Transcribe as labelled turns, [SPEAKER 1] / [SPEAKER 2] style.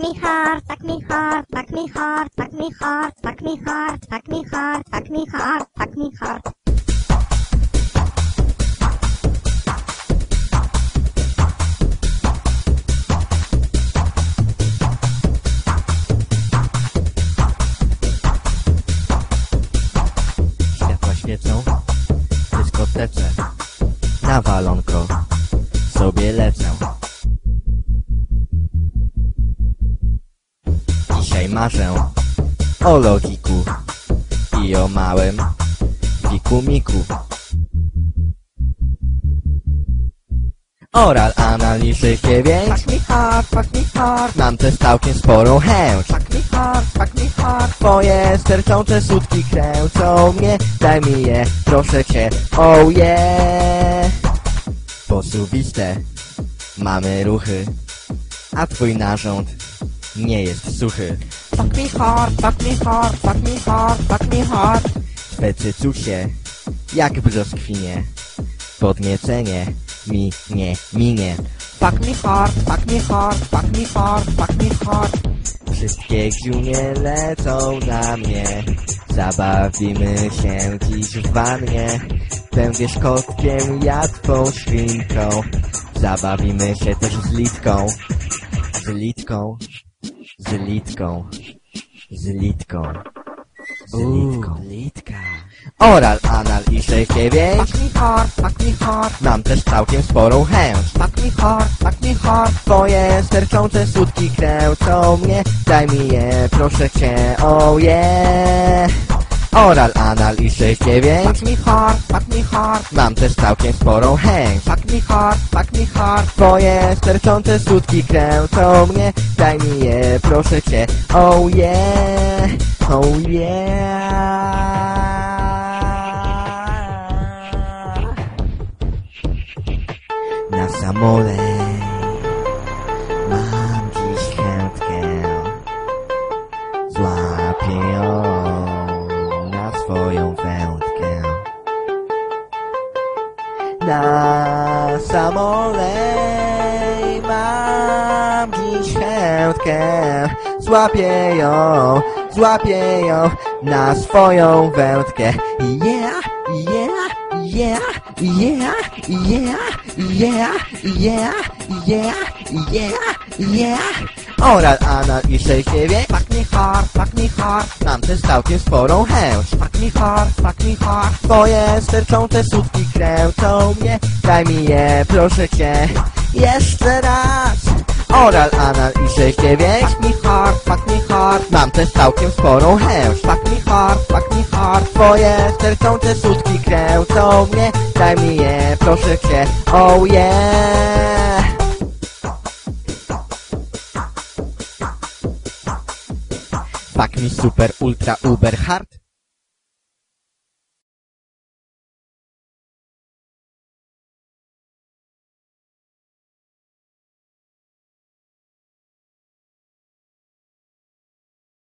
[SPEAKER 1] me hard, fuck me hard, fuck me hard, fuck me hard, fuck me hard, fuck me hard, fuck me hard, fuck me hard.
[SPEAKER 2] Światła świecą w dyskotece Na walonko sobie lecę marzę o logiku I o małym wiku miku Oral analizy 9
[SPEAKER 3] Fuck me hard, fuck me hard,
[SPEAKER 2] Mam też całkiem sporą chęć.
[SPEAKER 3] Fuck me hard, fuck me hard.
[SPEAKER 2] Twoje sterczące sutki kręcą mnie. Daj mi je, proszę cię, oh yeah Posuwiste Mamy ruchy A twój narząd nie jest suchy.
[SPEAKER 3] Fuck me hard, fuck me hard, fuck me hard, fuck me hard.
[SPEAKER 2] Twe cycusie Jak brzoskwinie Podniecenie mi nie minie.
[SPEAKER 3] Fuck me hard, fuck me hard, fuck me hard, fuck me hard.
[SPEAKER 2] Wszystkie giunie lecą na mnie. Zabawimy się dziś w wannie. Będziesz kotkiem, ja twą świnką. Zabawimy się też z litką. Z litką Z litką. Z litką. Z litką. litka. Oral, anal i 6-9
[SPEAKER 3] Fuck me hard, fuck me hard,
[SPEAKER 2] Mam też całkiem sporą chęć.
[SPEAKER 3] Fuck me hard, fuck me hard.
[SPEAKER 2] Twoje sterczące sutki kręcą mnie. Daj mi je, proszę cię, oh yeah Oral, anal i 6-9
[SPEAKER 3] Fuck me hard, fuck me hard,
[SPEAKER 2] Mam też całkiem sporą chęć
[SPEAKER 3] fuck me hard, fuck me hard.
[SPEAKER 2] Twoje sterczące sutki kręcą mnie Daj mi je, proszę cię, oh yeah Oh yeah Na samolej Na samolej mam dziś chętkę. Złapię ją, złapię ją na swoją wędkę. Yeah, yeah, yeah, yeah, yeah, yeah, yeah, yeah, yeah, yeah Oral, anal i 6-9
[SPEAKER 3] Fuck me hard, fuck me hard,
[SPEAKER 2] Mam też całkiem sporą chęć
[SPEAKER 3] fuck me hard, fuck me hard.
[SPEAKER 2] Twoje sterczące sutki kręcą mnie Daj mi je, proszę cię Jeszcze raz Oral, anal i 6-9
[SPEAKER 3] Fuck me hard, fuck me hard,
[SPEAKER 2] Mam też całkiem sporą chęć
[SPEAKER 3] fuck me hard, fuck me hard.
[SPEAKER 2] Twoje sterczące sutki kręcą mnie Daj mi je, proszę cię Oh yeah Fuck mi super ultra uber hard